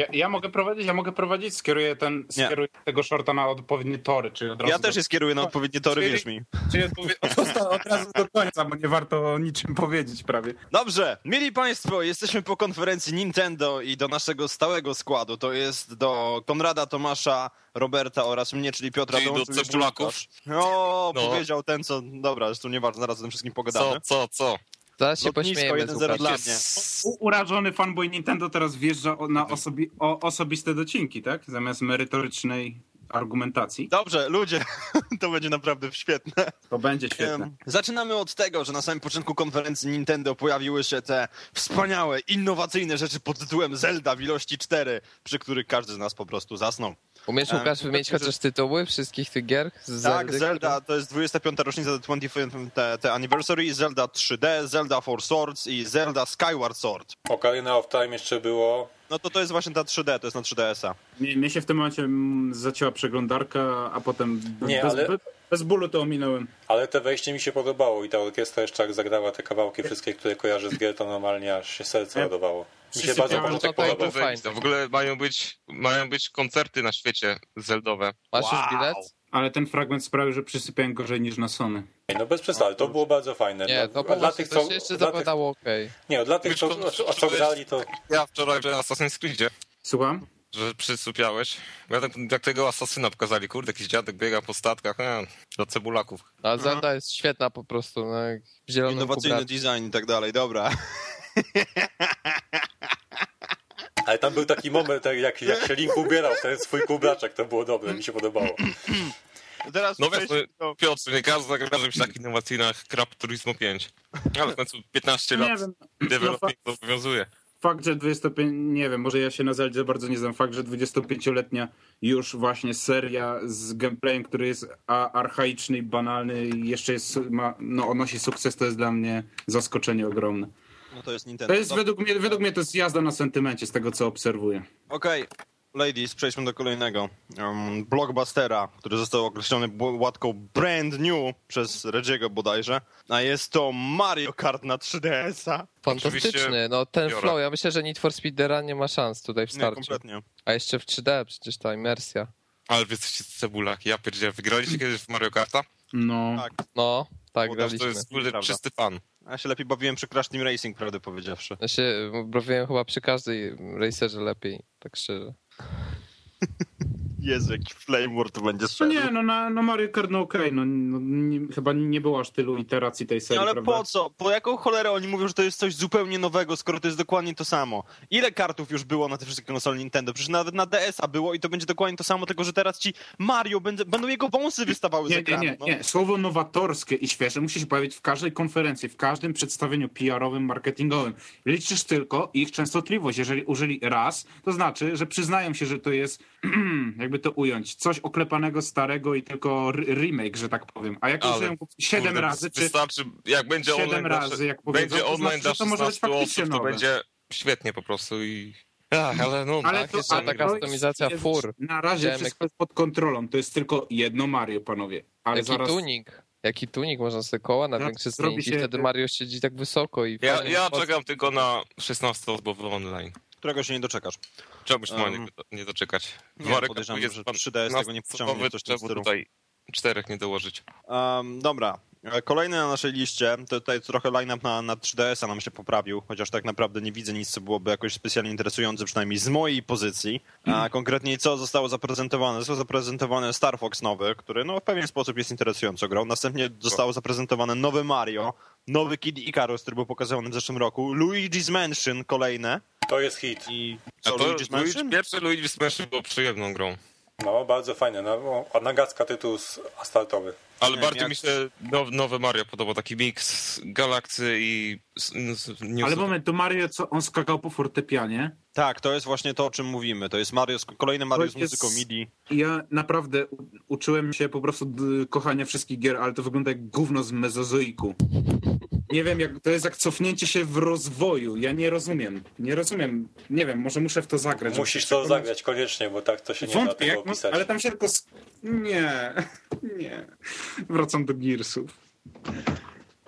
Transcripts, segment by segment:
Ja, ja mogę prowadzić, ja mogę prowadzić, skieruję, ten, skieruję tego shorta na odpowiednie tory, czyli od razu Ja do, też je skieruję na odpowiednie tory, Czyli- wierz mi. czyli odpowie- od, od razu do końca, bo nie warto o niczym powiedzieć prawie. Dobrze, mieli Państwo, jesteśmy po konferencji Nintendo i do naszego stałego składu, to jest do Konrada, Tomasza, Roberta oraz mnie, czyli Piotra. Czyli do cebulaków. No, No. powiedział ten, co... Dobra, zresztą nieważne, zaraz o tym wszystkim pogadamy. Co, co, co? Zaraz się pośmiejemy z 1-0 dla mnie. U, urażony fanboy Nintendo teraz wjeżdża na osobi, o, osobiste docinki, tak? Zamiast merytorycznej argumentacji. Dobrze, ludzie, to będzie naprawdę świetne. To będzie świetne. Zaczynamy od tego, że na samym początku konferencji Nintendo pojawiły się te wspaniałe, innowacyjne rzeczy pod tytułem Zelda w ilości 4, przy których każdy z nas po prostu zasnął. Umiesz Łukasz wymienić także- chociaż tytuły wszystkich tych gier? Z Tak, Zeldy, Zelda to jest 25. rocznica The 25th te, te Anniversary, Zelda 3D, Zelda Four Swords i Zelda Skyward Sword. Ocarina of Time jeszcze było. No to to jest właśnie ta 3D, to jest na 3DS-a. Mnie, mnie się w tym momencie zacięła przeglądarka, a potem Nie, bez, ale- be- bez bólu to ominąłem. Ale te wejście mi się podobało i ta orkiestra jeszcze jak zagrała te kawałki wszystkie, które kojarzę z gier, to normalnie aż się serce ładowało. Mi się bardzo podobał. fajne. Wejść. W ogóle mają być, mają być koncerty na świecie zeldowe. Masz już Wow. bilet? Ale ten fragment sprawił, że przysypiałem gorzej niż na Sony. No bez przesady, to było bardzo fajne. Nie, no, to a dla było, tych, to co, się jeszcze dla tych, zapadało okej. nie, dla tych, co, o, co grali, to Ja wczoraj że Assassin's Creedzie, Słucham? że przysypiałeś. Ja tak, jak tego asasyna pokazali, kurde, jakiś dziadek biega po statkach, e, do cebulaków. A Zelda jest świetna po prostu, no, Innowacyjny design i tak dalej, dobra. Ale tam był taki moment, jak, jak, się Link ubierał w ten swój kubraczek, to było dobre, mi się podobało. Teraz No wiesz, no, Piotr, nie każda gra może być tak innowacyjna jak Crab Turismo 5. Ale w końcu 15 Nie lat development to obowiązuje. Fakt, że 25, nie wiem, może ja się na Zeldzie bardzo nie znam, fakt, że 25-letnia już właśnie seria z gameplayem, który jest a, archaiczny i banalny i jeszcze jest, ma, no, odnosi sukces, to jest dla mnie zaskoczenie ogromne. No to jest Nintendo. To jest według mnie, według mnie to jest jazda na sentymencie z tego, co obserwuję. Okej, ladies, przejdźmy do kolejnego. Um, blockbustera, który został określony łatką brand new przez Reggie'ego bodajże, a jest to Mario Kart na 3DS-a. Fantastyczny, no ten biorę. flow, ja myślę, że Need for Speed Run nie ma szans tutaj w Nie, starciu. kompletnie. A jeszcze w 3D przecież ta imersja. Ale wy jesteście cebulaki, ja pierdzielę. Wygraliście kiedyś w Mario Karta? No, Tak. No, tak, Bo to graliśmy. jest kurde, Prawda. czysty fan. Ja się lepiej bawiłem przy Crash Team Racing, prawdę powiedziawszy. Ja się bawiłem chyba przy każdej racerze lepiej, tak szczerze. Jezu, jaki to będzie no nie, no na no Mario Kart no okej, no, no nie, chyba nie było aż tylu iteracji tej serii, ale prawda? po co? Po jaką cholerę oni mówią, że to jest coś zupełnie nowego, skoro to jest dokładnie to samo? Ile kartów już było na te wszystkie konsole Nintendo? Przecież nawet na DS-a było i to będzie dokładnie to samo, tylko że teraz ci Mario, będzie, będą jego wąsy wystawały z Nie, nie, ekranu. nie, no. nie. Słowo nowatorskie i świeże musi się pojawić w każdej konferencji, w każdym przedstawieniu PR-owym, marketingowym. Liczysz tylko ich częstotliwość. Jeżeli użyli raz, to znaczy, że przyznają się, że to jest, jakby to ująć, coś oklepanego, starego i tylko remake, że tak powiem. A jak Ale, użyją siedem Kurde, razy, czy Wystarczy, jak będzie siedem online razy, jak powiedzą, będzie to online znaczy, dla że to może być 16 faktycznie osób, to będzie świetnie po prostu i... Ach, ale no, Ale Tak, to, jeszcze ale taka to jest- customizacja jest- fur. Na razie Widziałem, wszystko jest pod kontrolą. To jest tylko jedno Mario, panowie. Ale Jaki zaraz... tunik? Jaki tunik? Można sobie koła na większe zmienić i się- wtedy Mario siedzi tak wysoko i ja, ja czekam tylko na 16-osobowy online. Którego się nie doczekasz. Czemu się ma Um, nie, nie doczekać? nie, W Mario podejrzewam, Kartu że jest pan 3DS tego nie 16-osobowy, pociągnie, coś w tutaj czterech nie dołożyć. Um, dobra. Kolejny na naszej liście, to tutaj trochę line-up na, na 3DS-a nam się poprawił, chociaż tak naprawdę nie widzę nic, co byłoby jakoś specjalnie interesujące, przynajmniej z mojej pozycji. A konkretnie co zostało zaprezentowane? Został zaprezentowany Star Fox nowy, który no, w pewien sposób jest interesująco grą. Następnie zostało zaprezentowane nowy Mario, nowy Kid Icarus, który był pokazany w zeszłym roku, Luigi's Mansion kolejne To jest hit. i A co, to Luigi's Mansion? Luigi, pierwszy Luigi's Mansion był przyjemną grą. No, bardzo fajne. No, a Nagacka tytuł z- asfaltowy. Ale Nie, bardziej jak- mi się now, nowy Mario podobał, taki miks Galakty i... New Ale moment, to Mario, co on skakał po fortepianie? Tak, to jest właśnie to, o czym mówimy. To jest Mario, z- kolejny Mario z jest- muzyką MIDI. Ja naprawdę uczyłem się po prostu kochania wszystkich gier, ale to wygląda jak gówno z mezozoiku. Nie wiem, jak, to jest jak cofnięcie się w rozwoju. Ja nie rozumiem. Nie rozumiem. Nie wiem, może muszę w to zagrać. Musisz to przekonać. zagrać koniecznie, bo tak to się nie da Wątpię, tego jak, opisać. ale tam się tylko... Nie, nie. Wracam do Gearsów.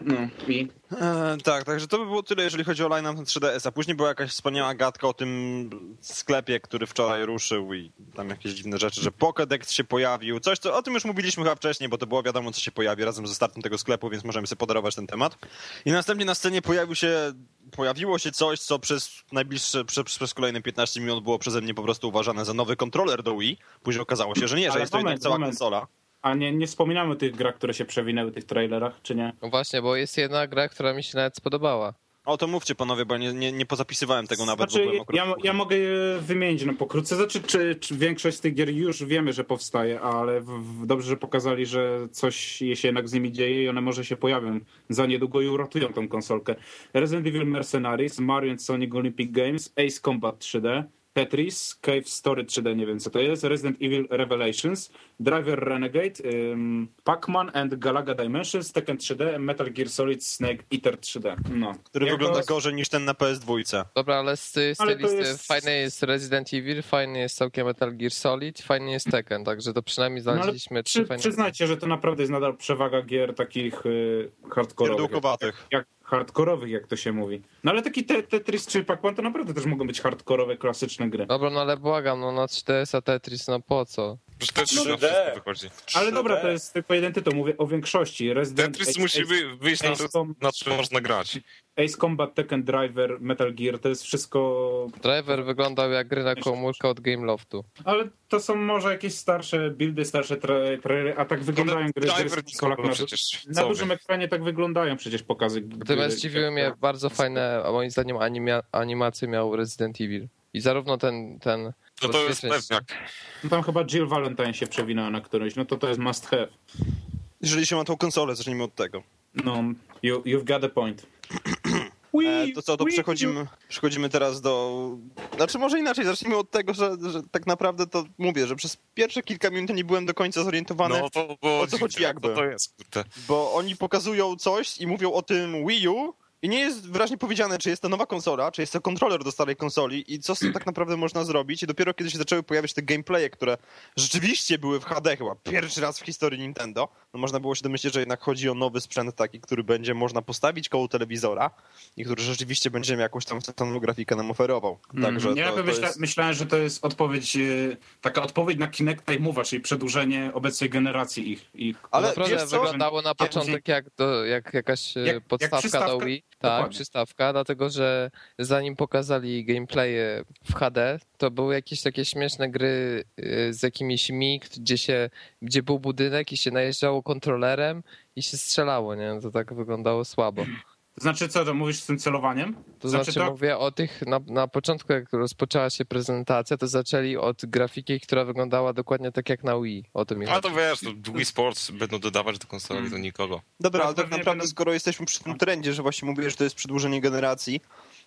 No i E, tak, także to by było tyle, jeżeli chodzi o line-up na 3DS. A później była jakaś wspaniała gadka o tym sklepie, który wczoraj ruszył i tam jakieś dziwne rzeczy, że Pokédex się pojawił. Coś, co o tym już mówiliśmy chyba wcześniej, bo to było wiadomo, co się pojawi razem ze startem tego sklepu, więc możemy sobie podarować ten temat. I następnie na scenie pojawił się, pojawiło się coś, co przez najbliższe, przez, przez kolejne 15 minut było przeze mnie po prostu uważane za nowy kontroler do Wii. Później okazało się, że nie, że Ale jest to jednak moment, cała moment. konsola. A nie, nie wspominamy o tych grach, które się przewinęły w tych trailerach, czy nie? No właśnie, bo jest jedna gra, która mi się nawet spodobała. O, to mówcie panowie, bo nie, nie, nie pozapisywałem tego nawet, Znaczy, ja, ja mogę je wymienić no, pokrótce. Znaczy, czy, czy większość z tych gier już wiemy, że powstaje, ale w, w, dobrze, że pokazali, że coś się jednak z nimi dzieje i one może się pojawią za niedługo i uratują tą konsolkę. Resident Evil Mercenaries, Mario Sonic Olympic Games, Ace Combat 3D, Tetris, Cave Story 3D, nie wiem co to jest, Resident Evil Revelations, Driver Renegade, ym, Pac-Man and Galaga Dimensions, Tekken 3D, Metal Gear Solid Snake Eater 3D. No. Który Jako- wygląda gorzej niż ten na PS2. Dobra, ale z, z tej listy jest- fajny jest Resident Evil, fajny jest całkiem Metal Gear Solid, fajny jest Tekken, także to przynajmniej No, ale znaleźliśmy trzy Przy, fajne... przyznajcie, że to naprawdę jest nadal przewaga gier takich y, hardkorowych. Jak, jak hardkorowych, jak to się mówi. No ale taki te, Tetris czy Pac-Man to naprawdę też mogą być hardkorowe, klasyczne gry. Dobra, no ale błagam, no na 3DS-a Tetris, no po co? Tetris No na 3D. wszystko wychodzi. Ale 3D. dobra, to jest tylko jeden tytuł, mówię o większości. Resident Tetris Ace- musi Ace- wy- wyjść na Ace to, Com- na czym można grać. Ace Combat, Tekken, Driver, Metal Gear, to jest wszystko... Driver wyglądał jak gry na komórkę od Gameloftu. Ale to są może jakieś starsze buildy, starsze tra- trailery, a tak wyglądają gry, gry Driver z na, przecież. na dużym ekranie tak wyglądają przecież pokazy. Natomiast zdziwiły mnie bardzo fajne, moim zdaniem animia, animacje miał Resident Evil. I zarówno ten, ten No to jest pewniak. No tam chyba Jill Valentine się przewinęła na którymś, no to to jest must have. Jeżeli się ma tą konsolę, zacznijmy od tego. No, you, you've got a point. E, to co, to przechodzimy, przechodzimy teraz do... Znaczy może inaczej, zacznijmy od tego, że, że tak naprawdę to mówię, że przez pierwsze kilka minut nie byłem do końca zorientowany, No to było o co chodzi jakby? To jest, kurde. bo oni pokazują coś i mówią o tym Wii U i nie jest wyraźnie powiedziane, czy jest to nowa konsola, czy jest to kontroler do starej konsoli i co z tym tak naprawdę można zrobić. I dopiero kiedy się zaczęły pojawiać te gameplaye, które rzeczywiście były w HD chyba pierwszy raz w historii Nintendo, no można było się domyślić, że jednak chodzi o nowy sprzęt taki, który będzie można postawić koło telewizora i który rzeczywiście będzie miał jakąś tam stanu grafikę nam oferował. Także Mhm. ja to, to myśla, jest... myślałem, że to jest odpowiedź, e, taka odpowiedź na Kinect Time'owa, czyli przedłużenie obecnej generacji ich. ich Ale Naprawdę wyglądało na początek jak, do, jak jakaś e, Jak- jak podstawka przystawka? do Wii. Tak, Dokładnie. przystawka, dlatego że zanim pokazali gameplaye w HD, to były jakieś takie śmieszne gry y, z jakimiś mig, gdzie, się, gdzie był budynek i się najeżdżało kontrolerem i się strzelało, nie? To tak wyglądało słabo. To znaczy co, to mówisz z tym celowaniem? To znaczy, mówię o tych, na, na początku jak rozpoczęła się prezentacja, to zaczęli od grafiki, która wyglądała dokładnie tak jak na Wii. O tym chodzi. to wiesz, to Wii Sports będą dodawać do konsoli, to nikogo. Dobra, Tak, ale tak naprawdę będą- skoro jesteśmy przy tym trendzie, że właśnie mówię, że to jest przedłużenie generacji,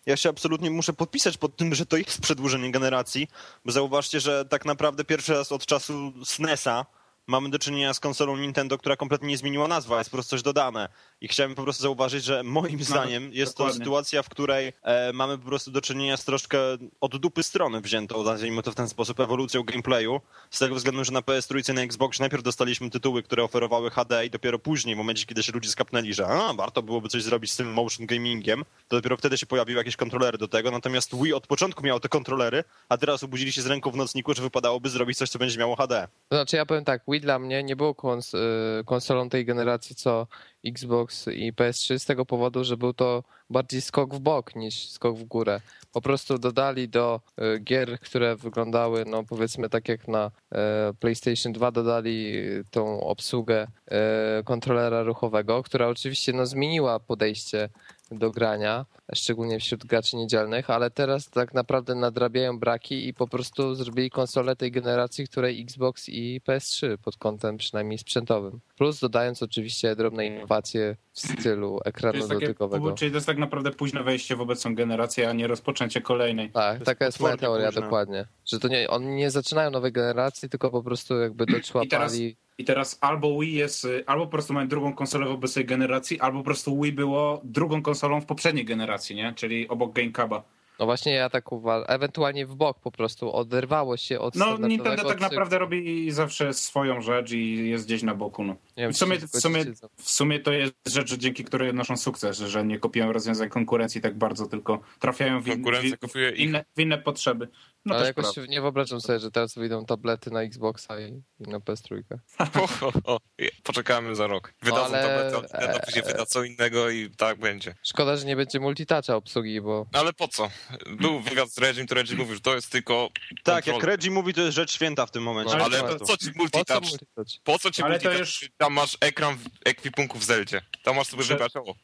ja się absolutnie muszę podpisać pod tym, że to jest przedłużenie generacji, bo zauważcie, że tak naprawdę pierwszy raz od czasu SNESa mamy do czynienia z konsolą Nintendo, która kompletnie nie zmieniła nazwa, jest po prostu coś dodane. I chciałem po prostu zauważyć, że moim zdaniem jest to dokładnie. sytuacja, w której e, mamy po prostu do czynienia z troszkę od dupy strony wziętą, nazwijmy to w ten sposób, ewolucją gameplayu. Z tego względu, że na PS3 i na Xbox najpierw dostaliśmy tytuły, które oferowały HD i dopiero później, w momencie, kiedy się ludzie skapnęli, że a, warto byłoby coś zrobić z tym motion gamingiem, to dopiero wtedy się pojawiły jakieś kontrolery do tego. Natomiast Wii od początku miało te kontrolery, a teraz obudzili się z ręką w nocniku, że wypadałoby zrobić coś, co będzie miało HD. To znaczy ja powiem tak, Wii dla mnie nie było kons y, konsolą tej generacji co Xbox i PS3 z tego powodu, że był to bardziej skok w bok niż skok w górę. Po prostu dodali do y, gier, które wyglądały, no powiedzmy tak jak na e, PlayStation 2, dodali tą obsługę e, kontrolera ruchowego, która oczywiście no, zmieniła podejście do grania, szczególnie wśród graczy niedzielnych, ale teraz tak naprawdę nadrabiają braki i po prostu zrobili konsolę tej generacji, której Xbox i PS3 pod kątem przynajmniej sprzętowym. Plus dodając oczywiście drobne innowacje w stylu ekranu jest takie, dotykowego. czyli to jest tak naprawdę późne wejście w obecną generację, a nie rozpoczęcie kolejnej. Tak, jest taka jest moja teoria dokładnie. Że to nie, oni nie zaczynają nowej generacji, tylko po prostu jakby I teraz, doczłapali. I teraz albo Wii jest, y, albo po prostu mają drugą konsolę w obecnej generacji, albo po prostu Wii było drugą konsolą w poprzedniej generacji, nie? Czyli obok GameCube'a. No właśnie ja tak uważam. Ewentualnie w bok po prostu oderwało się od No, Nintendo tak naprawdę robi zawsze swoją rzecz i jest gdzieś na boku. No. Wiem, W sumie, w, sumie, w sumie to jest rzecz, dzięki której odnoszą sukces, że nie kopiują rozwiązań konkurencji tak bardzo, tylko trafiają w, in, Konkurencja w, kopiuje w, ich. inne, w inne potrzeby. No Ale jakoś prawda. nie wyobrażam sobie, że teraz wyjdą tablety na Xboxa i, i na PS3. O, o, o, poczekamy za rok. Wydadzą Ale- tabletę, od Nintendo, później e- wyda co innego i tak będzie. Szkoda, że nie będzie multitoucha obsługi, bo Ale po co? Był wywiad z Regim, to Reggie mówił, że to jest tylko Tak, jak kontrola. Reggie mówi, to jest rzecz święta w tym momencie. No, Ale Ale to to- co ci po co multitouch? multitouch? Po co ci Ale to multitouch? już- Tam masz ekran w ekwipunku w Zeldzie. Tam masz sobie Że- wybrać o.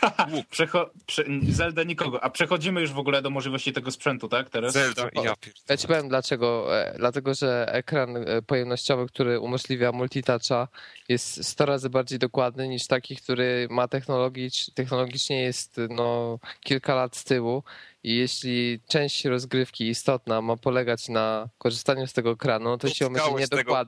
Przecho- prze- Zelda nikogo. A przechodzimy już w ogóle do możliwości tego sprzętu, tak? Teraz? Zelda i ja Ja ci powiem dlaczego. E, Dlatego, że ekran e, pojemnościowy, który umożliwia multitoucha jest 100 razy bardziej dokładny niż taki, który ma technologicz, technologicznie jest no, kilka lat z tyłu i jeśli część rozgrywki istotna ma polegać na korzystaniu z tego ekranu, to on będzie Dotknąłeś tego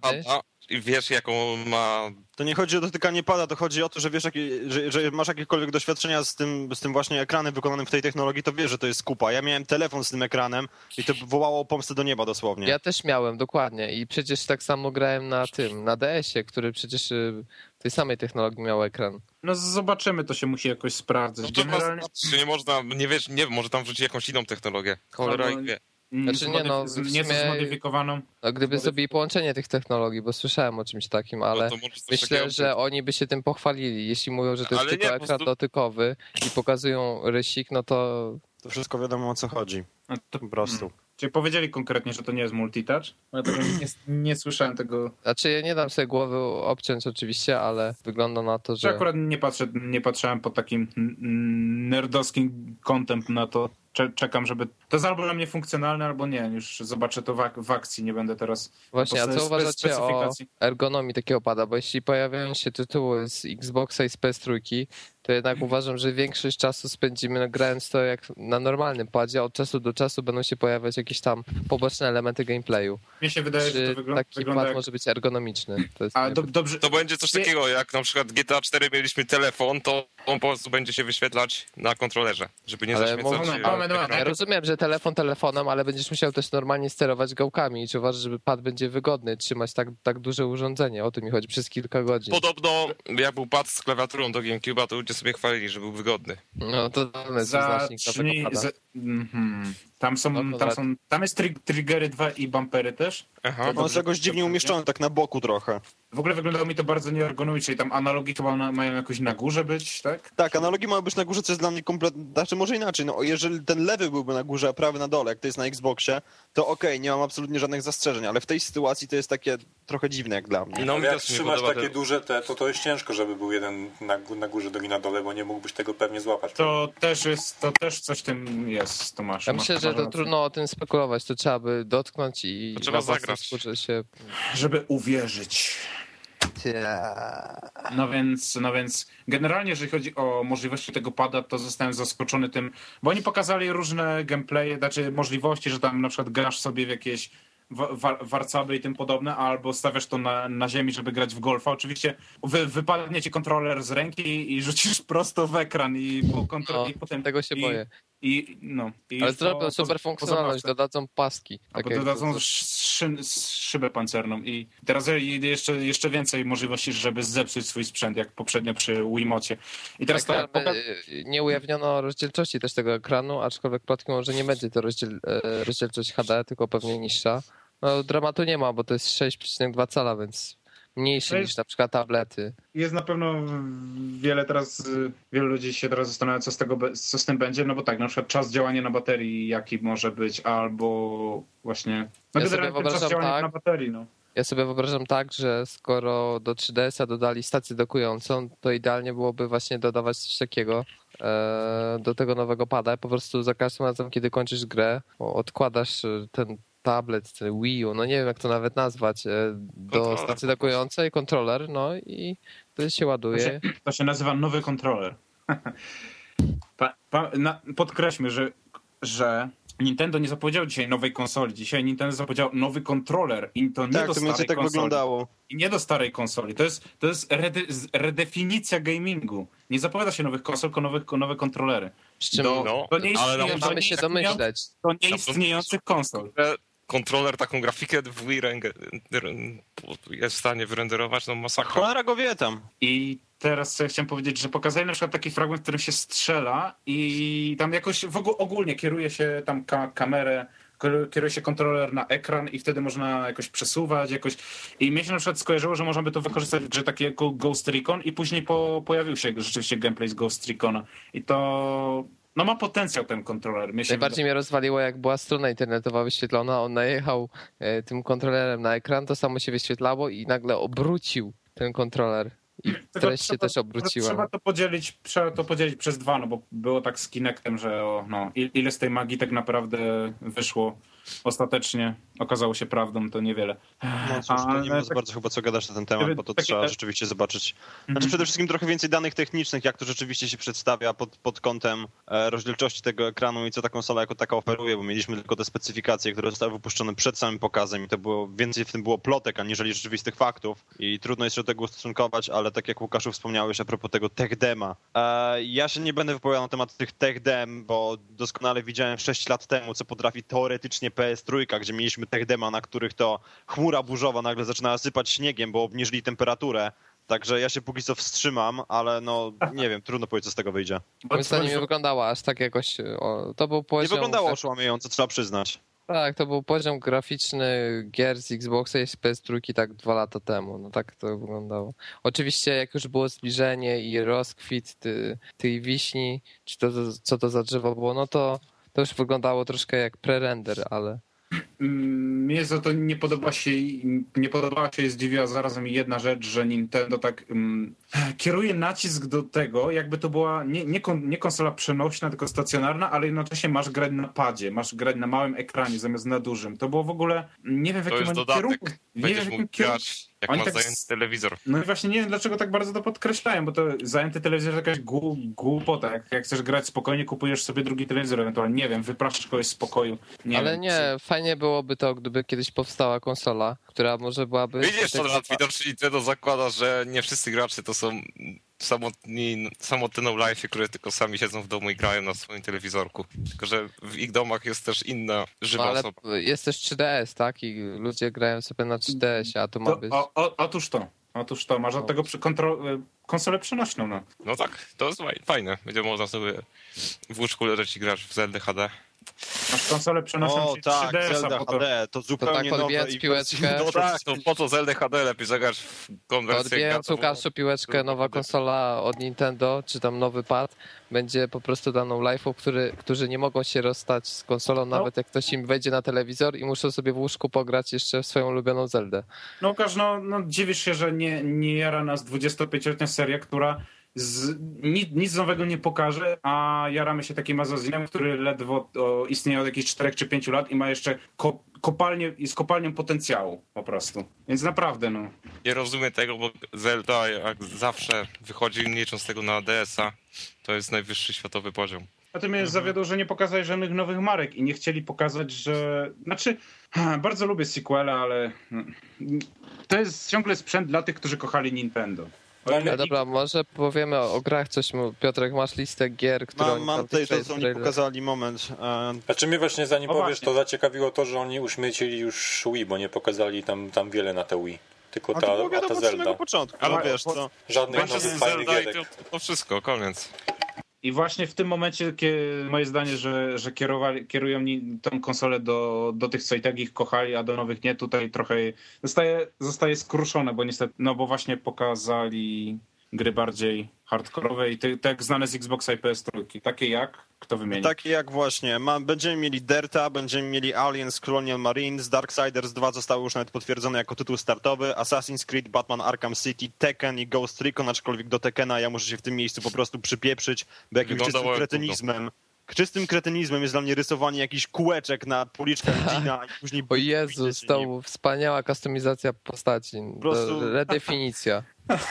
wiesz, jaką ma To nie chodzi o dotykanie pada, to chodzi o to, że wiesz, że, że masz jakiekolwiek doświadczenia z tym, z tym właśnie ekranem wykonanym w tej technologii, to wiesz, że to jest kupa. Ja miałem telefon z tym ekranem i to wołało pomstę do nieba dosłownie. Ja też miałem, dokładnie. I przecież tak samo grałem na tym, na DS-ie, który przecież y, tej samej technologii miał ekran. No zobaczymy, to się musi jakoś sprawdzać. No Generalnie... Generalnie... nie można, nie wiesz, nie wiem, może tam wrzucić jakąś inną technologię. Cholera Albo- wie. Mm, Znaczy nie, no, nieco sumie- zmodyfikowaną. No, gdyby zrobili połączenie tych technologii, bo słyszałem o czymś takim, ale no to może coś myślę, takiego że oni by się tym pochwalili. Jeśli mówią, że to jest Ale tylko nie, ekran prostu- dotykowy i pokazują rysik, no to To wszystko wiadomo o co chodzi. No to, Po prostu. Czyli powiedzieli konkretnie, że to nie jest multitouch? Ja tego nie, nie słyszałem tego. Znaczy ja nie dam sobie głowy obciąć oczywiście, ale wygląda na to, Że że... akurat nie, patrzę, nie patrzyłem pod takim mm, nerdowskim kątem na to. Cze- Czekam, żeby. To jest albo dla mnie funkcjonalne, albo nie. Już zobaczę to w, ak- w akcji, nie będę teraz. Właśnie, a co uważacie o ergonomii takiego pada? Bo jeśli pojawiają się tytuły z Xboxa i z PS3, to jednak uważam, że większość czasu spędzimy no, grając to jak na normalnym padzie, a od czasu do czasu będą się pojawiać jakieś tam poboczne elementy gameplayu. Mnie się wydaje, że to Czy wygląda, taki wygląda pad jak. może być ergonomiczny? To jest A do, dobrze. To będzie coś takiego, jak na przykład GTA 4 mieliśmy telefon, to on po prostu będzie się wyświetlać na kontrolerze, żeby nie Ale zaśmiecać moment, się moment, moment. ekranu. Ja rozumiem, że telefon telefonem, ale będziesz musiał też normalnie sterować gałkami i czy uważasz, że pad będzie wygodny trzymać tak, tak duże urządzenie? O tym mi chodzi przez kilka godzin. Podobno jak był pad z klawiaturą do GameCube'a, to ludzie sobie chwalili, że był wygodny. No to nowego Zacznij. Za, mhm. Tam są, No, tam są. Tam jest trig, triggery 2 i bumpery też. Aha. To On jest jakoś dziwnie umieszczony, tak na boku trochę. W ogóle wyglądało mi to bardzo nieergonomicznie. Tam analogi chyba na, mają jakoś na górze być, tak? Tak, analogi mają być na górze, co jest dla mnie kompletnie... Znaczy, może inaczej, no jeżeli ten lewy byłby na górze, a prawy na dole, jak to jest na Xboxie, to okej, nie mam absolutnie żadnych zastrzeżeń, ale w tej sytuacji to jest takie trochę dziwne jak dla mnie. No jak trzymasz takie ten... duże te, to to jest ciężko, żeby był jeden na, na górze, drugi na dole, bo nie mógłbyś tego pewnie złapać. To też jest, to też coś w tym jest, Tomasz. Ja Masz- myślę, że to trudno o tym spekulować. To trzeba by dotknąć i To trzeba zagrać. się... Żeby uwierzyć. No więc, no więc generalnie, jeżeli chodzi o możliwości tego pada, to zostałem zaskoczony tym, bo oni pokazali różne gameplaye, znaczy możliwości, że tam na przykład grasz sobie w jakieś wa- wa- warcaby i tym podobne, albo stawiasz to na, na ziemi, żeby grać w golfa. Oczywiście wy, wypadnie ci kontroler z ręki i rzucisz prosto w ekran i po kontro- No, i potem tego się i, boję. I, no, i Ale zrobią super funkcjonalność, dodadzą paski. Albo Takie- dodadzą szy, szybę pancerną i teraz jeszcze, jeszcze więcej możliwości, żeby zepsuć swój sprzęt, jak poprzednio przy Wiimocie. I teraz tak, poka- e, nie ujawniono rozdzielczości też tego ekranu, aczkolwiek plotki może nie będzie to rozdziel, e, rozdzielczość HD, tylko pewnie niższa. No dramatu nie ma, bo to jest 6,2 cala, więc jest- niż na przykład tablety. jest na pewno wiele teraz, wielu ludzi się teraz zastanawia, co z tego, co z tym będzie, no bo tak, na przykład czas działania na baterii, jaki może być, albo właśnie, no Ja sobie ten czas wyobrażam działania tak, na baterii, no. Ja sobie wyobrażam tak, że skoro do 3DS-a dodali stację dokującą, to idealnie byłoby właśnie dodawać coś takiego e, do tego nowego pada. Po prostu za każdym razem, kiedy kończysz grę, odkładasz e, ten tablet, ten Wii U, no nie wiem jak to nawet nazwać, e, do Kontroler stacji dokującej, kontroler, no i wtedy się ładuje. To się nazywa nowy kontroler. pa, pa, na, podkreślmy, że, że Nintendo nie zapowiedział dzisiaj nowej konsoli. Dzisiaj Nintendo zapowiedział nowy kontroler i to nie Tak, do to starej tak konsoli. wyglądało. I nie do starej konsoli. To jest, to jest rede, redefinicja gamingu. Nie zapowiada się nowych konsol, tylko nowych, nowe kontrolery. Z czym Do, no, do nie ale no, do mamy nie się domyśleć. Do nieistniejących konsol. Kontroler taką grafikę w Wii ręge- jest w stanie wyrenderować, no masakra. Cholera go wie tam. I teraz co ja chciałem powiedzieć, że pokazali na przykład taki fragment, w którym się strzela i tam jakoś w ogóle ogólnie kieruje się tam ka kamerę, kieru- kieruje się kontroler na ekran i wtedy można jakoś przesuwać jakoś. I mnie się na przykład skojarzyło, że można by to wykorzystać w grze takie jak Ghost Recon i później po, pojawił się rzeczywiście gameplay z Ghost Recona. I to no ma potencjał ten kontroler. Mnie Najbardziej mnie rozwaliło, jak była strona internetowa wyświetlona, on najechał e, tym kontrolerem na ekran, to samo się wyświetlało i nagle obrócił ten kontroler. I treść się też obróciła. Trzeba to podzielić, trzeba to podzielić przez dwa, no bo było tak z Kinectem, że o, no, il- ile z tej magii tak naprawdę wyszło ostatecznie, okazało się prawdą, to niewiele. No cóż, to nie ma tak- bardzo chyba co gadać na ten temat, bo to takie- trzeba rzeczywiście zobaczyć. Znaczy przede wszystkim trochę więcej danych technicznych, jak to rzeczywiście się przedstawia pod, pod kątem e, rozdzielczości tego ekranu i co ta konsola jako taka oferuje, bo mieliśmy tylko te specyfikacje, które zostały wypuszczone przed samym pokazem i to było więcej w tym było plotek, aniżeli rzeczywistych faktów i trudno jest się do tego ustosunkować, ale tak jak Łukaszu wspomniałeś a propos tego tech dema, e, ja się nie będę wypowiadał na temat tych tech dem, bo doskonale widziałem 6 lat temu, co potrafi teoretycznie PS3, gdzie mieliśmy tech dema, na których to chmura burzowa nagle zaczynała sypać śniegiem, bo obniżyli temperaturę. Także ja się póki co wstrzymam, ale no nie wiem, trudno powiedzieć, co z tego wyjdzie. Moim zdaniem nie wyglądała aż tak jakoś. O, to był Nie poziom. wyglądało oszałamiająco, trzeba przyznać. Tak, to był poziom graficzny gier z Xboxa i z PS3 tak dwa lata temu. No tak to wyglądało. Oczywiście jak już było zbliżenie i rozkwit ty, tej wiśni, czy to, co to za drzewo było, no to to już wyglądało troszkę jak pre-render, ale Mnie za to nie podoba się, nie podobała się i zdziwiła zarazem jedna rzecz, że Nintendo tak mm, kieruje nacisk do tego, jakby to była nie, nie, kon, nie konsola przenośna, tylko stacjonarna, ale jednocześnie masz grać na padzie, masz grać na małym ekranie zamiast na dużym. To było w ogóle, nie wiem w jakim kierunku... Nie wiem, w jakim kierunku... jak Oni masz tak zajęty telewizor. No i właśnie nie wiem, dlaczego tak bardzo to podkreślają, bo to zajęty telewizor to jakaś głu, głupota. Jak, jak chcesz grać spokojnie, kupujesz sobie drugi telewizor ewentualnie. Nie wiem, wypraszasz kogoś z pokoju. Nie ale wiem, nie, fajnie byłoby to, gdyby kiedyś powstała konsola, która może byłaby... Widzisz, to tak- widocznie Nintendo zakłada, że nie wszyscy gracze to są samotni, samotne no life, które tylko sami siedzą w domu i grają na swoim telewizorku. Tylko, że w ich domach jest też inna żywa No, ale osoba. jest też 3DS, tak? I ludzie grają sobie na 3DS, a tu ma To, być... o, o, otóż to. Otóż to. Masz od tego przy kontro, y, konsolę przenośną. No. No tak, to jest faj- fajne. Będzie można sobie w łóżku leżeć i grać w Zelda HD. Masz konsolę przenośną O czyli tak, 3DS-a, Zelda to, HD, to zupełnie tak nowe i piłeczkę. No tak, to po co Zelda HD lepiej zagrać w To konwersję Odbijając gratową? Łukaszu piłeczkę, nowa konsola od Nintendo, czy tam nowy pad, będzie po prostu daną life'u, który, którzy nie mogą się rozstać z konsolą, nawet jak ktoś im wejdzie na telewizor i muszą sobie w łóżku pograć jeszcze w swoją ulubioną Zeldę. No Łukasz, no, no dziwisz się, że nie, nie jara nas 25-letnia seria, która z, nic, nic nowego nie pokaże, a jaramy się takim Azazinem, który ledwo o, istnieje od jakichś 4 czy 5 lat i ma jeszcze ko, kopalnię, jest kopalnią potencjału po prostu. Więc naprawdę, no. Nie rozumiem tego, bo Zelda jak zawsze wychodzi nie licząc tego na DS-a, to jest najwyższy światowy poziom. Ty mnie zawiodło, że nie pokazali żadnych nowych marek i nie chcieli pokazać, że... Znaczy, bardzo lubię sequela, ale mm, to jest ciągle sprzęt dla tych, którzy kochali Nintendo. O ile No dobra, może powiemy o, o grach coś. mu- Piotrek, masz listę gier, które Mam, oni mam tutaj to, co oni pokazali, moment. E, Znaczy mnie właśnie zanim O, powiesz, właśnie. to zaciekawiło to, że oni uśmiecili już Wii, bo nie pokazali tam, tam wiele na te Wii. Tylko a ta, to było a ta wiadomo od samego Zelda. początku, Ale ale wiesz co... Żadnych nowych z fajnych Zelda gierek. to, to wszystko, koniec. I właśnie w tym momencie, moje zdanie, że, że kierowali, kierują tą konsolę do, do tych, co i tak ich kochali, a do nowych nie, tutaj trochę zostaje, zostaje skruszone, bo niestety, no bo właśnie pokazali gry bardziej hardkorowe i te, tak znane z Xboxa i PS3. Takie jak? Kto wymieni? Takie jak właśnie, ma, będziemy mieli Derta, będziemy mieli Aliens Colonial Marines, Darksiders 2 zostały już nawet potwierdzone jako tytuł startowy, Assassin's Creed, Batman Arkham City, Tekken i Ghost Recon, aczkolwiek do Tekkena ja muszę się w tym miejscu po prostu przypieprzyć, bo jakimś Wyglądało czystym jak kretynizmem. Czystym kretynizmem jest dla mnie rysowanie jakichś kółeczek na policzkach Gina i później... O Jezus, to wspaniała kustomizacja postaci. prostu- To Redefinicja.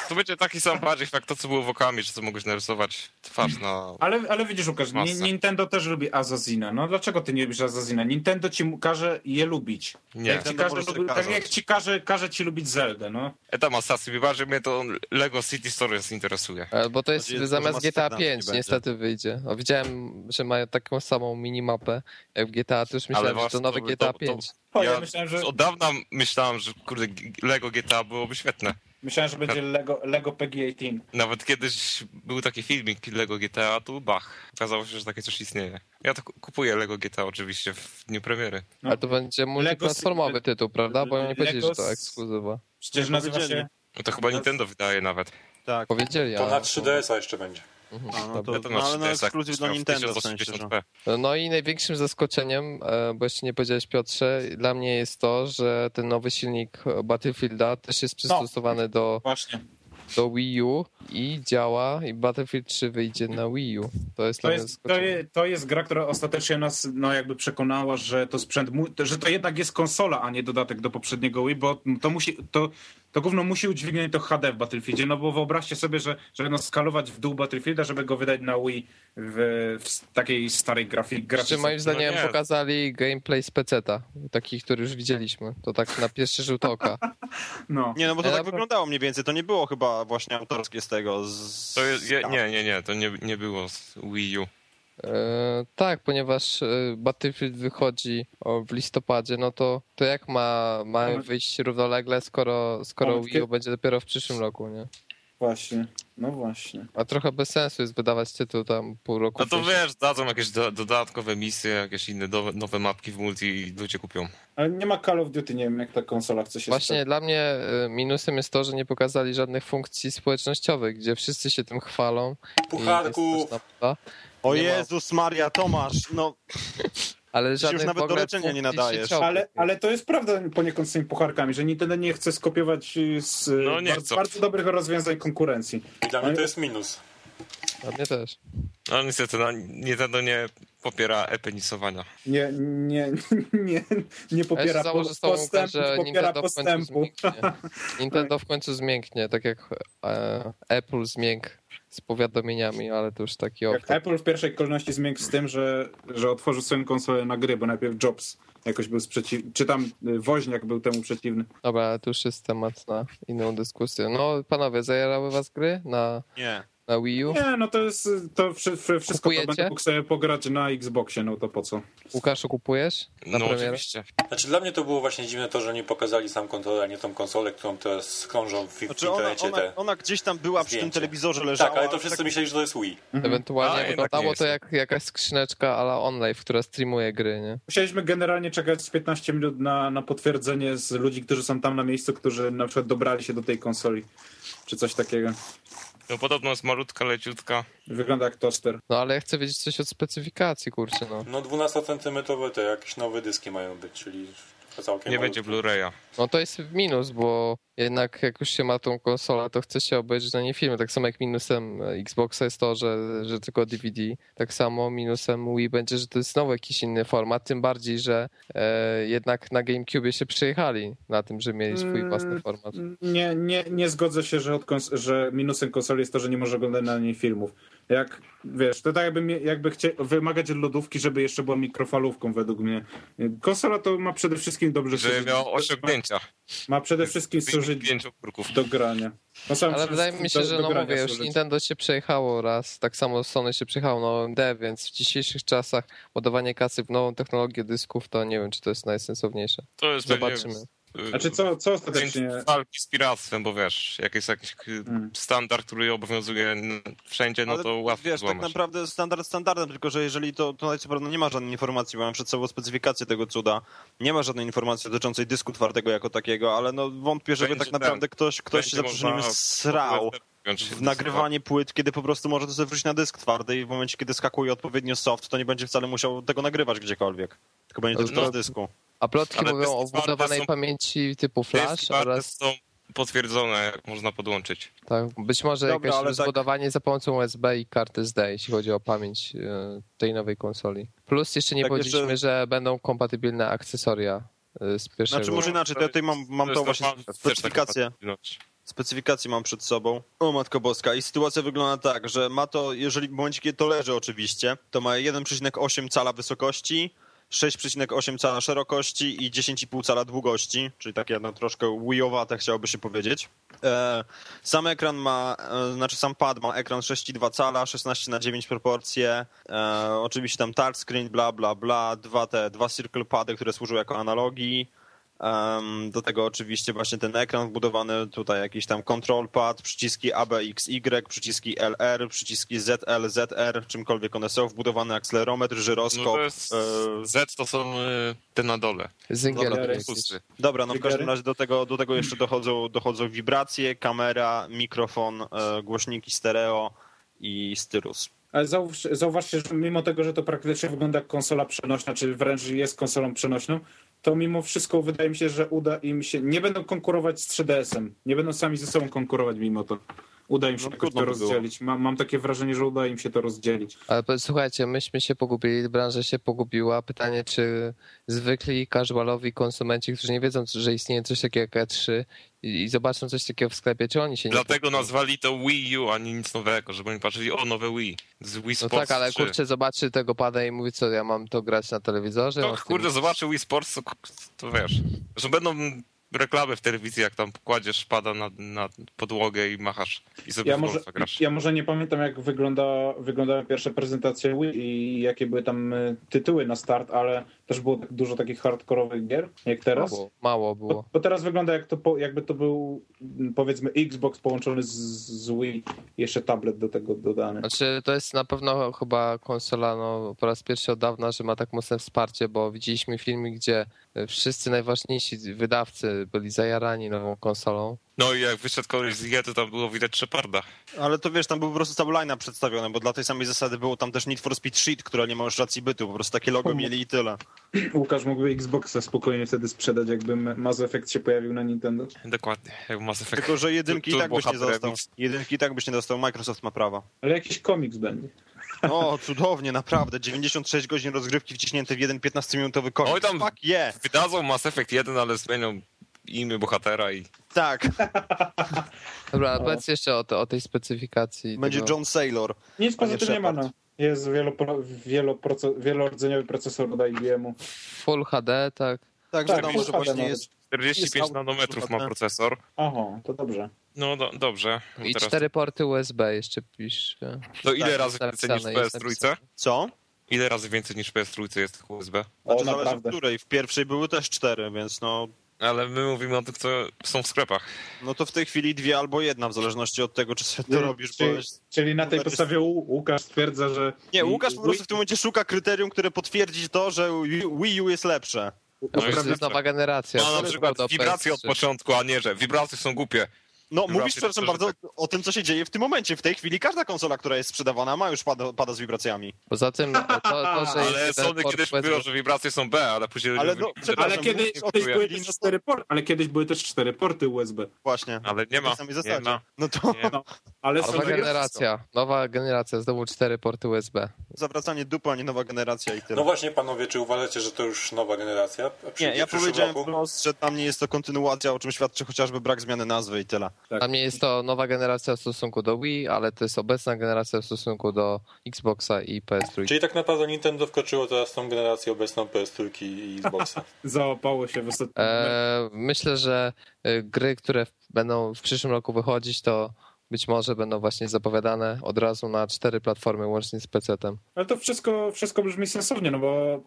To będzie taki sam bardziej jak to, co było wokami, że co mogłeś narysować twarz na... Ale, ale widzisz, Łukasz, Nintendo też lubi Azazina. No dlaczego ty nie lubisz Azazina? Nintendo ci mu- każe je lubić. Nie. Jak ci każe, lubi- tak jak ci każe, każe ci lubić Zeldę, no. E tam Assassin, bardziej mnie to Lego City Stories interesuje. E, Bo to jest zamiast Mass GTA Effect 5 będzie. niestety wyjdzie. O, widziałem, że mają taką samą minimapę jak w GTA, to już myślałem, że to nowe to- GTA to- 5. O, ja ja myślałem, że- Od dawna myślałem, że kurde, Lego GTA byłoby świetne. Myślałem, że będzie Lego, Lego PGA Team. Nawet kiedyś był taki filmik Lego GTA, a tu bach. Okazało się, że takie coś istnieje. Ja to ku- kupuję Lego GTA oczywiście w dniu premiery. No. Ale to będzie multiplatformowy tytuł, prawda? Bo nie powiedzieli, że to ekskluzywa. Przecież nazywa się... No to chyba Nintendo wydaje nawet. Tak. Powiedzieli, To na 3DS-a jeszcze będzie. A, no to, no, ale na 3DS-a ekskluzyw dla w Nintendo w sensie, że... 1080p. No i największym zaskoczeniem, e, bo jeszcze nie powiedziałeś Piotrze, dla mnie jest to, że ten nowy silnik Battlefielda też jest przystosowany do, Właśnie. do Wii U i działa i Battlefield 3 wyjdzie na Wii U. To jest To jest, to, zaskoczenie. je, to jest gra, która ostatecznie nas no, jakby przekonała, że to sprzęt, że to jednak jest konsola, a nie dodatek do poprzedniego Wii, bo to musi, to, to gówno musi udźwignąć to HD w Battlefieldzie, no bo wyobraźcie sobie, że, że no skalować w dół Battlefielda, żeby go wydać na Wii w, w takiej starej Jeszcze grafice. moim zdaniem nie. pokazali gameplay z peceta, taki, który już widzieliśmy. To tak na pierwszy rzut oka. No. Nie, no bo to Ja tak naprawdę- wyglądało mniej więcej. To nie było chyba właśnie autorskie z tego. Z... To jest, je, nie, nie, nie, to nie, nie było z Wii U. E, tak, ponieważ e, Battlefield wychodzi w listopadzie, no to, to jak ma, ma wyjść równolegle, skoro, skoro Wii U będzie dopiero w przyszłym roku, nie? Właśnie, no właśnie. A trochę bez sensu jest wydawać tytuł tam pół roku No to wcześniej. wiesz, dadzą jakieś do, dodatkowe misje, jakieś inne nowe, nowe mapki w multi i ludzie kupią. Ale nie ma Call of Duty, nie wiem jak ta konsola chce się Właśnie dla mnie e, minusem jest to, że nie pokazali żadnych funkcji społecznościowych, gdzie wszyscy się tym chwalą. Pucharków. naprawdę- O Nie ma- Jezus Maria, Tomasz, no Ale już żadnych nawet w ogóle do leczenia nie nadajesz. Ale, ale to jest prawda poniekąd z tymi pucharkami, że Nintendo nie chce skopiować y, z y, No nie bardzo, bardzo dobrych rozwiązań konkurencji. I dla mnie to jest minus. Dla mnie też. No niestety, no, Nintendo nie popiera epenisowania. Nie, nie, nie, nie Ja popiera założę z tobą, postępu, że popiera Nintendo w końcu postępu. zmięknie. Nintendo w końcu zmięknie, tak jak e, Apple zmiękł z powiadomieniami, ale to już taki Jak optyk. Apple w pierwszej kolejności zmiękł z tym, że, że otworzył swoją konsolę na gry, bo najpierw Jobs jakoś był sprzeciwny, czy tam y, Woźniak był temu przeciwny. Dobra, ale to już jest temat na inną dyskusję. No, panowie, zajarały was gry na, nie. Na Wii U? Nie, no to jest, to wszy- wszy- wszystko to Kupujecie? będę mógł sobie pograć na Xboxie, no to po co? Łukaszu, kupujesz na No premierę? oczywiście. Znaczy dla mnie to było właśnie dziwne to, że nie pokazali sam kontrolę, a nie tą konsolę, którą teraz krążą w, Znaczy ona, internecie ona, te... ona gdzieś tam była przy tym telewizorze leżała. Tak, ale to wszyscy tak- myśleli, że to jest Wii. Ewentualnie A, wyglądało nie to jak jakaś skrzyneczka ala OnLive, która streamuje gry, nie? Musieliśmy generalnie czekać z 15 minut na, na potwierdzenie z ludzi, którzy są tam na miejscu, którzy na przykład dobrali się do tej konsoli, czy coś takiego. No podobno jest malutka, leciutka. Wygląda jak toster. No ale ja chcę wiedzieć coś od specyfikacji, kurczę, no. No 12 cm te jakieś nowe dyski mają być, czyli Nie będzie Blu-raya. No to jest minus, bo jednak jak już się ma tą konsolę, to chce się obejrzeć na niej filmy. Tak samo jak minusem Xboxa jest to, że, że tylko DVD. Tak samo minusem Wii będzie, że to jest znowu jakiś inny format. Tym bardziej, że e, jednak na GameCube się przejechali na tym, że mieli swój własny format. Nie, nie, nie zgodzę się, że, od kons- że minusem konsoli jest to, że nie może oglądać na niej filmów. Jak, wiesz, to tak jakby, jakby chcie- wymagać od lodówki, żeby jeszcze była mikrofalówką według mnie. Konsola to ma przede wszystkim dobrze Żeby służyć- miał osiągnięcia. Ma przede wszystkim służyć do grania. Konsola Ale wydaje mi się, wszystkim że do- no do mówię, już służyć. Nintendo się przejechało raz, tak samo Sony się przejechało na OMD, więc w dzisiejszych czasach ładowanie kasy w nową technologię dysków, to nie wiem, czy to jest najsensowniejsze. To jest Zobaczymy. pewnie, Znaczy co, co ostatecznie... Walki z piractwem, bo wiesz, jak jest jakiś y, Hmm. standard, który obowiązuje wszędzie, no Ale to łatwo wiesz, tak złamać. naprawdę standard standardem, tylko że jeżeli to, tutaj co prawda nie ma żadnej informacji, bo mam przed sobą specyfikację tego cuda, nie ma żadnej informacji dotyczącej dysku twardego jako takiego, ale no wątpię, żeby Będzie tak naprawdę ktoś, ktoś się Będzie za przeproszeniem srał w nagrywanie płyt, kiedy po prostu może to sobie wrócić na dysk twardy i w momencie, kiedy skakuje odpowiednio soft, to nie będzie wcale musiał tego nagrywać gdziekolwiek. Tylko będzie tylko No, z dysku. A plotki Ale mówią o wbudowanej są- pamięci typu flash oraz są potwierdzone, jak można podłączyć. tak, być może Dobra, jakieś ale tak- rozbudowanie za pomocą USB i karty SD, jeśli chodzi o pamięć e, tej nowej konsoli. Plus jeszcze nie Tak, powiedzieliśmy, jeszcze- że będą kompatybilne akcesoria e, z pierwszego. Znaczy może inaczej, to ja tutaj mam, mam To tą jest właśnie taka specyfikację. Specyfikację mam przed sobą. O matko boska. I sytuacja wygląda tak, że ma to, jeżeli w momencie, kiedy to leży oczywiście, to ma 1,8 cala wysokości, 6,8 cala szerokości i 10,5 cala długości, czyli takie no, troszkę Wii'owate chciałoby się powiedzieć. E, sam ekran ma, e, znaczy sam pad ma ekran 6,2 cala, 16 na 9 proporcje, e, oczywiście tam touchscreen, bla bla bla, dwa te, dwa circle pady, które służą jako analogii, Um, do tego oczywiście właśnie ten ekran wbudowany, tutaj jakiś tam control pad, przyciski A, B, X, Y, przyciski LR, przyciski ZL, ZR, czymkolwiek one są, wbudowany akcelerometr, No żyroskop. to jest, e, Z to są e, te na dole. Zingiel Dobra, no w każdym razie do tego, do tego jeszcze dochodzą, dochodzą wibracje, kamera, mikrofon, e, głośniki stereo i stylus. Ale zauważ, zauważcie, że mimo tego, że to praktycznie wygląda jak konsola przenośna, czy wręcz jest konsolą przenośną, to mimo wszystko wydaje mi się, że uda im się. Nie będą konkurować z 3DS-em. Nie będą sami ze sobą konkurować mimo to. Uda im się No, jakoś to rozdzielić. Mam, mam takie wrażenie, że uda im się to rozdzielić. Ale słuchajcie, myśmy się pogubili, branża się pogubiła. Pytanie, czy zwykli casualowi konsumenci, którzy nie wiedzą, że istnieje coś takiego jak E3 i, i zobaczą coś takiego w sklepie, czy oni się nie Dlatego pogubią? nazwali to Wii U, a nie nic nowego, żeby oni patrzyli, o, nowe Wii. Z Wii No Sports tak, ale 3. kurczę, zobaczy tego pada i mówi, co ja mam to grać na telewizorze? No w tym- kurde, zobaczy Wii Sports, to, to wiesz, że będą reklamy w telewizji, jak tam kładziesz pada na, na podłogę i machasz i sobie Ja może, grasz. ja może nie pamiętam, jak wygląda, wyglądały pierwsze prezentacje Wii i jakie były tam y, tytuły na start, ale też było tak dużo takich hardkorowych gier, jak teraz. Mało, mało Bo, było. bo teraz wygląda jak to, po, jakby to był mm, powiedzmy Xbox połączony z, z Wii, jeszcze tablet do tego dodany. Znaczy, to jest na pewno chyba konsola no, po raz pierwszy od dawna, że ma tak mocne wsparcie, bo widzieliśmy filmy, gdzie wszyscy najważniejsi wydawcy byli zajarani nową konsolą. No i jak wyszedł koleś z G, to tam było widać Sheparda. Ale to wiesz, tam był po prostu cały line przedstawiony, bo dla tej samej zasady było tam też Need for Speed Sheet, która nie ma już racji bytu, po prostu takie logo mieli i tyle. Łukasz mógłby Xboxa spokojnie wtedy sprzedać, jakby Mass Effect się pojawił na Nintendo. Dokładnie, jak Mass Effect. Tylko, że jedynki i tak byś nie dostał. Jedynki i tak byś nie dostał, Microsoft ma prawa. Ale jakiś komiks będzie. O, cudownie, naprawdę. 96 godzin rozgrywki wciśnięte w jeden 15-minutowy komiks. Oj, tam- Fuck yeah! Wydadzą Mass Effect 1, ale zmienią imię bohatera i... Tak, Dobra, No. powiedz jeszcze o, te, o tej specyfikacji. będzie tego. John Sailor. Nic poza tym nie ma. No. Jest wielopro, wieloproce, wielordzeniowy procesor od IBM-u. Full HD, tak. Tak, Tak, wiadomo, Full że właśnie jest... 45 Jest nanometrów ma procesor. Aha, to dobrze. No do, dobrze. I teraz- cztery porty USB jeszcze pisze. To ile tak, razy więcej niż w napisane, jest PS3? napisane. Co? Ile razy więcej niż w PS3 jest tych USB? O, Znaczy, zależy naprawdę. w której. W pierwszej były też cztery, więc no... Ale my mówimy o tych, co są w sklepach. No to w tej chwili dwie albo jedna, w zależności od tego, czy sobie to robisz, bo... Czyli, jest- czyli na tej Łukasz podstawie Łu- Łukasz stwierdza, że... Nie, Łukasz po prostu w tym momencie szuka kryterium, które potwierdzi to, że Wii- U jest lepsze. No No, jest to jest nowa generacja. No na przykład wibracje od PS3. początku, a nie, że wibracje są głupie. No, mówisz, przepraszam bardzo, o tym, co się dzieje w tym momencie. W tej chwili każda konsola, która jest sprzedawana, ma już pada, pada z wibracjami. Poza tym to, to że Ale Sony port kiedyś USB mówiło, że wibracje są B, ale później... Ale no, Ale kiedyś, kiedyś były no też cztery porty, ale kiedyś były też cztery porty USB. Właśnie. Ale nie ma, nie ma. No to Nie. No, ale Nowa generacja, nowa generacja, znowu cztery porty USB. zawracanie dupa, nie nowa generacja i tyle. No właśnie, panowie, czy uważacie, że to już nowa generacja? A nie, ja powiedziałem wprost, że tam nie jest to kontynuacja, o czym świadczy chociażby brak zmiany nazwy i tyle. Dla mnie jest to nowa generacja w stosunku do Wii, ale to jest obecna generacja w stosunku do Xboxa i PS3. Czyli tak naprawdę Nintendo wkroczyło teraz tą generację obecną PS3 i Xboxa. Załapało się w ostatnim E, myślę, że e, gry, które będą w przyszłym roku wychodzić, to być może będą właśnie zapowiadane od razu na cztery platformy, łącznie z PC-tem. Ale to wszystko, wszystko brzmi sensownie, no bo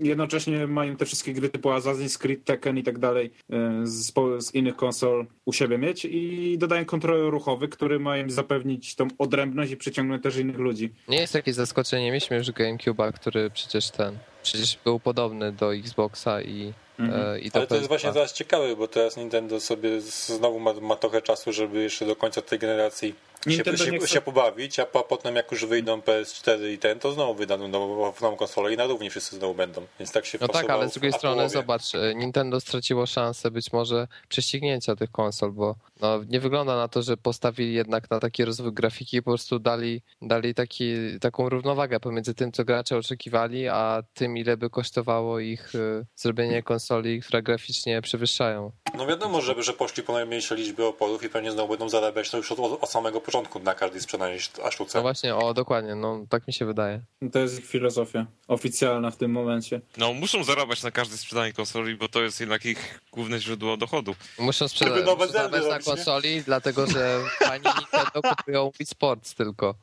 jednocześnie mają te wszystkie gry typu Assassin's Creed, Tekken i tak dalej e, z, z innych konsol u siebie mieć i dodają kontroler ruchowy, który mają zapewnić tą odrębność i przyciągnąć też innych ludzi. Nie jest jakieś zaskoczenie, mieliśmy już GameCube'a, który przecież ten, przecież był podobny do Xboxa i, e, i do Ale to jest PS2. właśnie teraz ciekawe, bo teraz Nintendo sobie znowu ma, ma trochę czasu, żeby jeszcze do końca tej generacji się, Nintendo nie się, chce- się pobawić, a po, potem jak już wyjdą PS4 i ten, to znowu wydadzą nową, konsolę i na równi wszyscy znowu będą. Więc tak się No tak, ale z drugiej strony połowie. zobacz, e, Nintendo straciło szansę być może prześcignięcia tych konsol, bo No, nie wygląda na to, że postawili jednak na taki rozwój grafiki i po prostu dali, dali taki, taką równowagę pomiędzy tym, co gracze oczekiwali, a tym, ile by kosztowało ich y, zrobienie konsoli, które graficznie przewyższają. No wiadomo, że, że poszli po najmniejszej liczbie oporów i pewnie znowu będą zarabiać to już od, od samego początku na każdej sprzedanej sztuce. No właśnie, o, dokładnie, no tak mi się wydaje. To jest ich filozofia oficjalna w tym momencie. No muszą zarabiać na każdej sprzedanej konsoli, bo to jest jednak ich główne źródło dochodu. Muszą sprzedać muszą na nie? dlatego że fani Nintendo kupują Wii Sports tylko.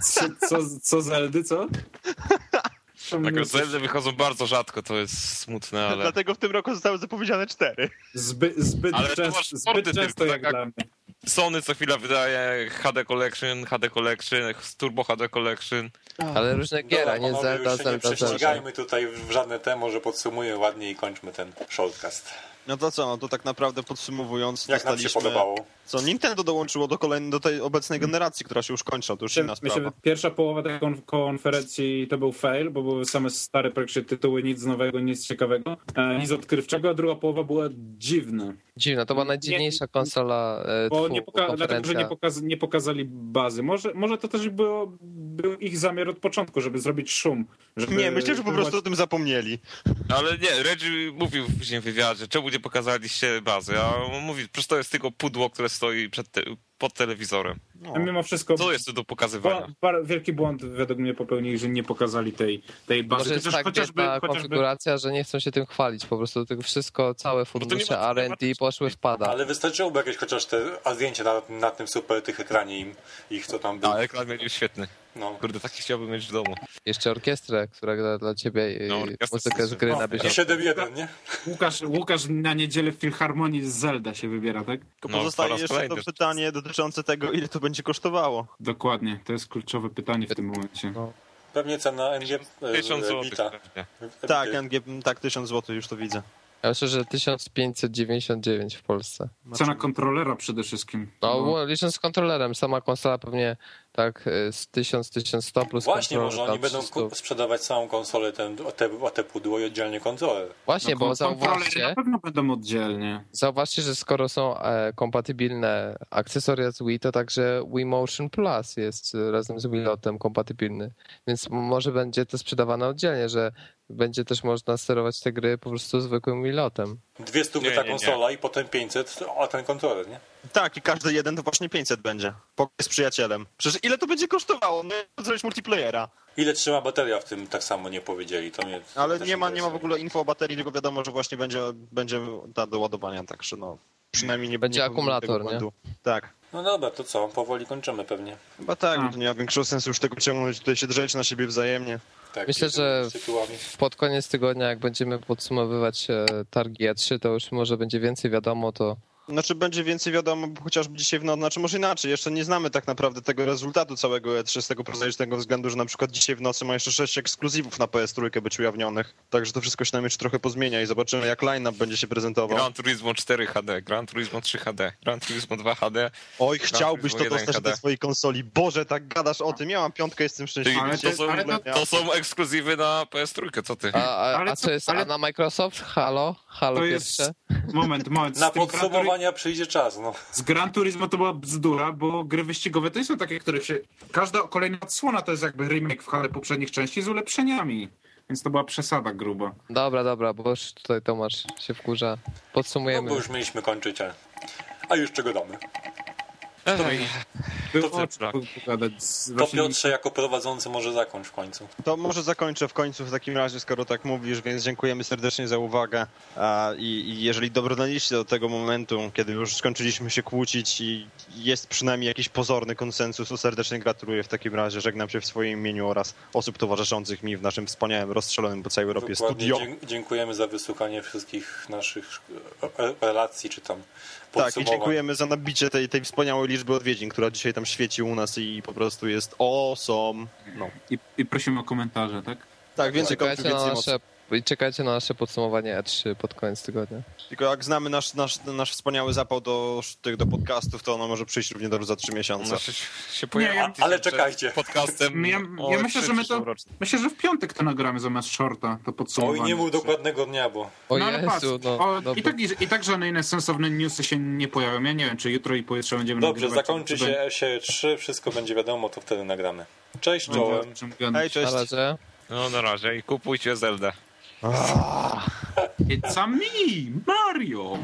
Co, co, co Zeldy, co? Tak, Zeldy wychodzą bardzo rzadko, to jest smutne, ale... Dlatego w tym roku zostały zapowiedziane cztery. Zbyt, zbyt, Ale masz zbyt często jak tak dla mnie. Sony co chwila wydaje HD Collection, HD Collection, Turbo HD Collection. Ale różne gier, a nie Zelda, już się nie Zelda, Zelda. prześcigajmy tutaj w żadne te, może podsumuję ładnie i kończmy ten shortcast. No to co, no to tak naprawdę podsumowując, Jak nam się podobało? Co, Nintendo dołączyło do kolejnej, do tej obecnej generacji, która się już kończy, to już inna sprawa. pierwsza połowa tej kon- konferencji to był fail, bo były same stare praktycznie tytuły, nic nowego, nic ciekawego, e, nic odkrywczego, a druga połowa była dziwna. Dziwne, to była najdziwniejsza konsola e, Bo tfu, nie, poka- dlatego, że nie, pokaz- nie pokazali bazy. Może, może to też było, był ich zamiar od początku, żeby zrobić szum. Żeby Nie, myślę, że po prostu o tym zapomnieli. Ale nie, Reggie mówił później w wywiadzie, czemu nie pokazaliście bazy, a on mówi, przecież to jest tylko pudło, które stoi przed te, pod telewizorem. A mimo wszystko Co jest tu do pokazywania? Bar- wielki błąd według mnie popełnili, że nie pokazali tej, tej bazy. Może jest Chociaż, tak chociażby, konfiguracja, że nie chcą się tym chwalić. Po prostu tylko wszystko, całe fundusze ma- R&D poszły w pada. Ale wystarczyłoby jakieś chociaż te zdjęcie na, na tym super tych ekranie im, ich co tam było. A ekran będzie świetny. No. Kurde, taki chciałbym mieć w domu. Jeszcze orkiestrę, która gra dla ciebie No, no, orkiestrę muzykę z gry No, na i bieżąco. 7-1, nie? Łukasz, Łukasz na niedzielę w Filharmonii z Zelda się wybiera, tak? Tylko No, pozostaje jeszcze kolejny. to pytanie dotyczące tego, ile to będzie kosztowało. Dokładnie, to jest kluczowe pytanie w tym momencie. No. Pewnie cena NG e, 1000 zł. Tak, NG, tak, 1000 zł, już to widzę. Ja myślę, że 1599 w Polsce. Cena kontrolera przede wszystkim. No, bo licząc z kontrolerem, sama konsola pewnie tak y, z 1000-1100 plus Właśnie, może oni będą 300. ku- sprzedawać całą konsolę, ten, o, te, te pudło i oddzielnie konsolę. Właśnie, no, bo zauważcie, na pewno będą oddzielnie. zauważcie, że skoro są e, kompatybilne akcesoria z Wii, to także Wii Motion Plus jest e, razem z Wii Lotem kompatybilny. Więc może będzie to sprzedawane oddzielnie, że będzie też można sterować te gry po prostu zwykłym Wii Lotem. Dwie stówy ta konsola i potem 500, a ten kontroler, nie? Tak, i każdy jeden to właśnie 500 będzie. Pokój z przyjacielem. Przecież ile to będzie kosztowało? No, zrobić multiplayera. Ile trzyma bateria w tym, tak samo nie powiedzieli. To mnie Ale nie ma, nie ma w ogóle info o baterii, tylko wiadomo, że właśnie będzie, będzie ta do ładowania, także no. Przynajmniej nie Będzie nie akumulator, nie? Tak. No dobra, to co? Powoli kończymy pewnie. Chyba tak, A. nie ma większego sensu już tego ciągnąć, tutaj się drzeć na siebie wzajemnie. Tak, Myślę, że pod koniec tygodnia, jak będziemy podsumowywać e, targi E3, to już może będzie więcej wiadomo, to Znaczy będzie więcej wiadomo, bo chociażby dzisiaj w nocy, znaczy może inaczej, jeszcze nie znamy tak naprawdę tego rezultatu całego E3 z tego prozaicznego względu, że na przykład dzisiaj w nocy ma jeszcze sześć ekskluzywów na PS3 być ujawnionych, także to wszystko się nam jeszcze trochę pozmienia i zobaczymy jak line-up będzie się prezentował. Gran Turismo 4 HD, Gran Turismo 3 HD, Gran Turismo 2 HD. Oj, chciałbyś to dostać 1 do swojej konsoli. Boże, tak gadasz o tym. Ja mam piątkę, jestem szczęśliwy. Ale to, są, ale to- to są ekskluzywy na PS3, co ty? A, a, a co- jest? A na Microsoft? Halo? Halo To jest... pierwsze? Moment, moment. Z Na Przyjdzie czas, no. Z Gran Turismo to była bzdura, bo gry wyścigowe to nie są takie, które się... Każda kolejna odsłona to jest jakby remake w HD poprzednich części z ulepszeniami. Więc to była przesada gruba. Dobra, dobra, bo już tutaj Tomasz się wkurza. no Podsumujemy. bo już mieliśmy kończyć, a, a już czego damy. To o co? czym pogadać z To waszymi- Piotrze jako prowadzący może zakończ w końcu. To może zakończę w końcu w takim razie, skoro tak mówisz, więc dziękujemy serdecznie za uwagę. A, i, I jeżeli dobrnęliście do tego momentu, kiedy już skończyliśmy się kłócić i jest przynajmniej jakiś pozorny konsensus, to serdecznie gratuluję w takim razie. Żegnam się w swoim imieniu oraz osób towarzyszących mi w naszym wspaniałym, rozstrzelonym po całej Europie Dokładnie. studio. Dziękujemy za wysłuchanie wszystkich naszych e, relacji, czy tam Tak, i dziękujemy za nabicie tej, tej wspaniałej liczby odwiedzin, która dzisiaj tam świeci u nas i po prostu jest awesome. No. I, I prosimy o komentarze, tak? Tak, więcej komentów, Czekajcie na więcej mocy. I czekajcie na nasze podsumowanie E3 pod koniec tygodnia. Tylko jak znamy nasz, nasz, nasz wspaniały zapał do, tych, do podcastów, to ono może przyjść równie dobrze za trzy miesiące. Znaczy się pojawi ja- ale czekajcie. podcastem. Ja, o ja myślę, E3 że my to. Myślę, że w piątek to nagramy zamiast shorta, to Oj, podsumowanie. nie mów dokładnego dnia, bo... O no, ale patrz, Jezu, no. o, i, tak, i, I tak żadne inne sensowne newsy się nie pojawią. Ja nie wiem, czy jutro i pojutrze będziemy Dobrze, nagrywać, zakończy czy- się, się 3, wszystko będzie wiadomo, to wtedy nagramy. Cześć, będzie czołem. Hej, cześć. Na razie. No na razie i kupujcie It's a me, Mario.